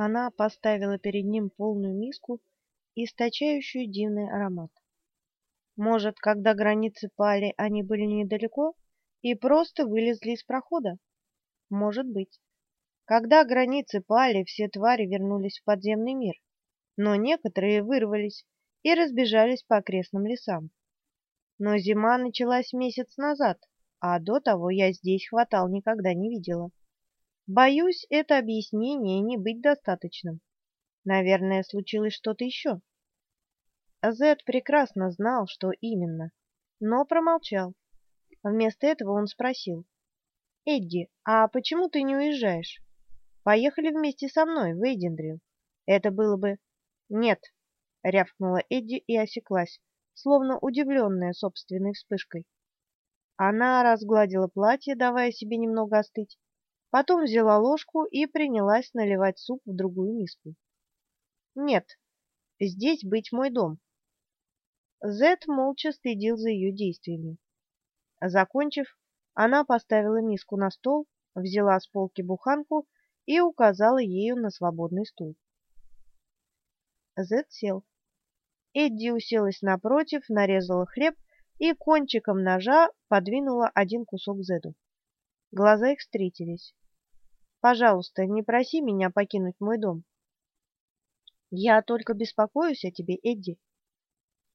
Она поставила перед ним полную миску, источающую дивный аромат. Может, когда границы пали, они были недалеко и просто вылезли из прохода? Может быть. Когда границы пали, все твари вернулись в подземный мир, но некоторые вырвались и разбежались по окрестным лесам. Но зима началась месяц назад, а до того я здесь хватал никогда не видела. Боюсь, это объяснение не быть достаточным. Наверное, случилось что-то еще. Зед прекрасно знал, что именно, но промолчал. Вместо этого он спросил. «Эдди, а почему ты не уезжаешь? Поехали вместе со мной в Эйдендрил. Это было бы...» «Нет», — рявкнула Эдди и осеклась, словно удивленная собственной вспышкой. Она разгладила платье, давая себе немного остыть, потом взяла ложку и принялась наливать суп в другую миску. «Нет, здесь быть мой дом». Зет молча следил за ее действиями. Закончив, она поставила миску на стол, взяла с полки буханку и указала ею на свободный стул. Зет сел. Эдди уселась напротив, нарезала хлеб и кончиком ножа подвинула один кусок Зеду. Глаза их встретились. «Пожалуйста, не проси меня покинуть мой дом». «Я только беспокоюсь о тебе, Эдди».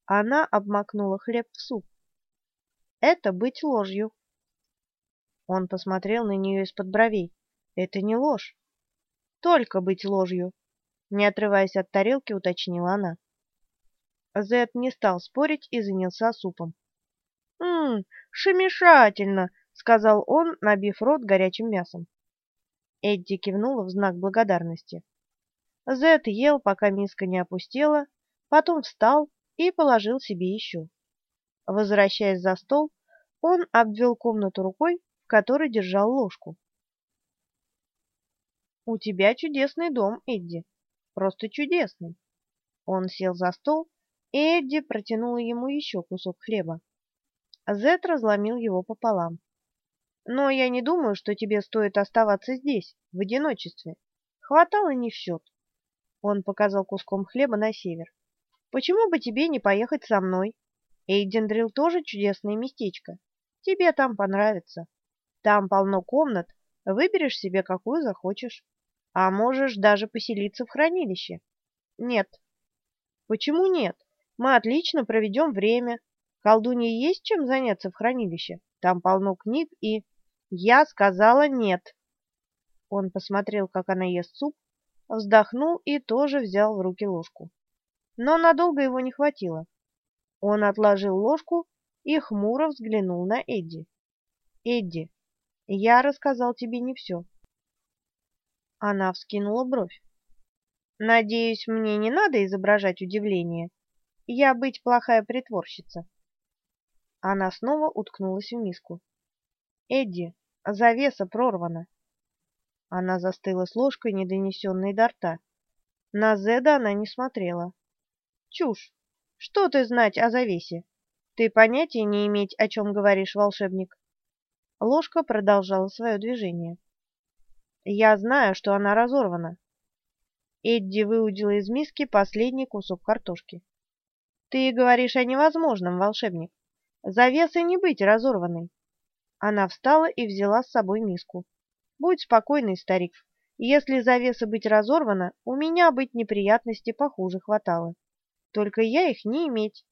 Она обмакнула хлеб в суп. «Это быть ложью». Он посмотрел на нее из-под бровей. «Это не ложь». «Только быть ложью», — не отрываясь от тарелки, уточнила она. Зед не стал спорить и занялся супом. «М-м, шемешательно!» — сказал он, набив рот горячим мясом. Эдди кивнула в знак благодарности. Зед ел, пока миска не опустела, потом встал и положил себе еще. Возвращаясь за стол, он обвел комнату рукой, в которой держал ложку. «У тебя чудесный дом, Эдди, просто чудесный!» Он сел за стол, и Эдди протянула ему еще кусок хлеба. Зет разломил его пополам. «Но я не думаю, что тебе стоит оставаться здесь, в одиночестве. Хватало не в счет». Он показал куском хлеба на север. «Почему бы тебе не поехать со мной? Эйдендрил тоже чудесное местечко. Тебе там понравится. Там полно комнат, выберешь себе какую захочешь. А можешь даже поселиться в хранилище». «Нет». «Почему нет? Мы отлично проведем время, Колдунье есть чем заняться в хранилище? Там полно книг и... Я сказала нет. Он посмотрел, как она ест суп, вздохнул и тоже взял в руки ложку. Но надолго его не хватило. Он отложил ложку и хмуро взглянул на Эдди. «Эдди, я рассказал тебе не все». Она вскинула бровь. «Надеюсь, мне не надо изображать удивление. Я быть плохая притворщица». Она снова уткнулась в миску. «Эдди, завеса прорвана!» Она застыла с ложкой, не донесенной до рта. На Зеда она не смотрела. «Чушь! Что ты знать о завесе? Ты понятия не иметь, о чем говоришь, волшебник?» Ложка продолжала свое движение. «Я знаю, что она разорвана». Эдди выудила из миски последний кусок картошки. «Ты говоришь о невозможном, волшебник. Завеса не быть разорванной. Она встала и взяла с собой миску. Будь спокойный, старик. Если завеса быть разорвана, у меня быть неприятности похуже хватало. Только я их не иметь.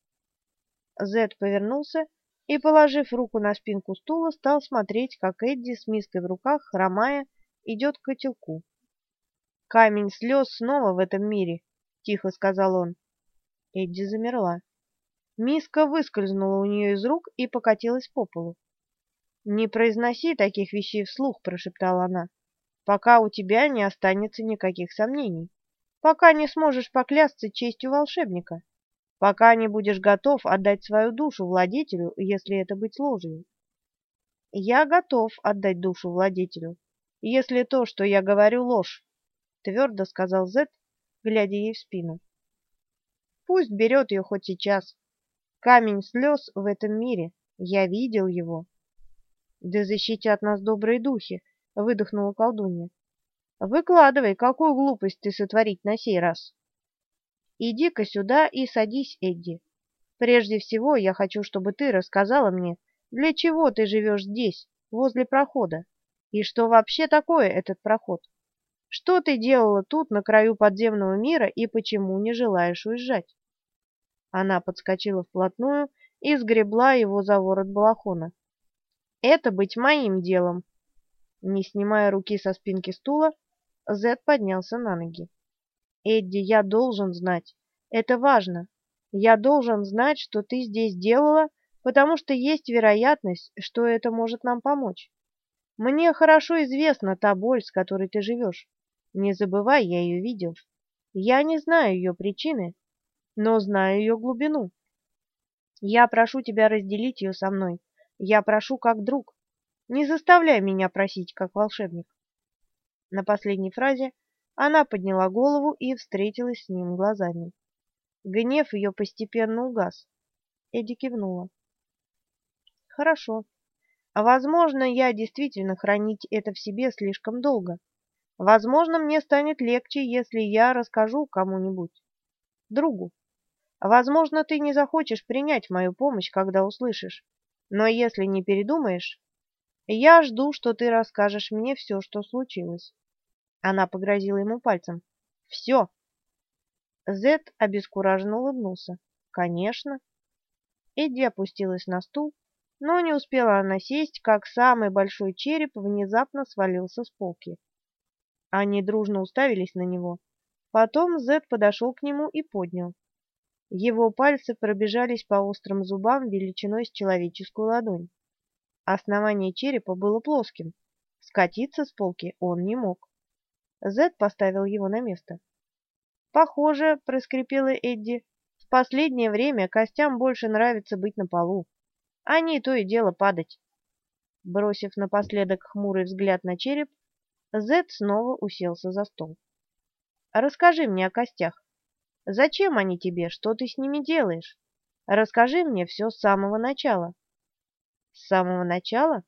Зед повернулся и, положив руку на спинку стула, стал смотреть, как Эдди с миской в руках, хромая, идет к котелку. «Камень слез снова в этом мире», — тихо сказал он. Эдди замерла. Миска выскользнула у нее из рук и покатилась по полу. «Не произноси таких вещей вслух», — прошептала она, — «пока у тебя не останется никаких сомнений, пока не сможешь поклясться честью волшебника, пока не будешь готов отдать свою душу владетелю, если это быть ложью». «Я готов отдать душу владетелю, если то, что я говорю, ложь», — твердо сказал Зет, глядя ей в спину. «Пусть берет ее хоть сейчас». Камень слез в этом мире. Я видел его. Да защитят нас добрые духи, выдохнула колдунья. Выкладывай, какую глупость ты сотворить на сей раз. Иди-ка сюда и садись, Эдди. Прежде всего, я хочу, чтобы ты рассказала мне, для чего ты живешь здесь, возле прохода, и что вообще такое этот проход. Что ты делала тут, на краю подземного мира, и почему не желаешь уезжать? Она подскочила вплотную и сгребла его за ворот балахона. Это быть моим делом. Не снимая руки со спинки стула, Зед поднялся на ноги. «Эдди, я должен знать. Это важно. Я должен знать, что ты здесь делала, потому что есть вероятность, что это может нам помочь. Мне хорошо известна та боль, с которой ты живешь. Не забывай, я ее видел. Я не знаю ее причины, но знаю ее глубину. Я прошу тебя разделить ее со мной. Я прошу как друг. Не заставляй меня просить, как волшебник. На последней фразе она подняла голову и встретилась с ним глазами. Гнев ее постепенно угас. Эдди кивнула. «Хорошо. Возможно, я действительно хранить это в себе слишком долго. Возможно, мне станет легче, если я расскажу кому-нибудь. Другу. Возможно, ты не захочешь принять мою помощь, когда услышишь. Но если не передумаешь, я жду, что ты расскажешь мне все, что случилось. Она погрозила ему пальцем. «Все!» Зет обескураженно улыбнулся. «Конечно!» Эдди опустилась на стул, но не успела она сесть, как самый большой череп внезапно свалился с полки. Они дружно уставились на него. Потом Зет подошел к нему и поднял. Его пальцы пробежались по острым зубам величиной с человеческую ладонь. Основание черепа было плоским. Скатиться с полки он не мог. Зед поставил его на место. «Похоже», — проскрипела Эдди, — «в последнее время костям больше нравится быть на полу. Они то и дело падать». Бросив напоследок хмурый взгляд на череп, Зед снова уселся за стол. «Расскажи мне о костях. Зачем они тебе? Что ты с ними делаешь? Расскажи мне все с самого начала». «С самого начала?»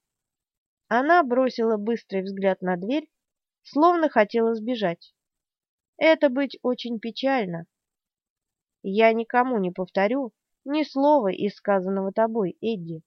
Она бросила быстрый взгляд на дверь, словно хотела сбежать. Это быть очень печально. Я никому не повторю ни слова из сказанного тобой, Эдди.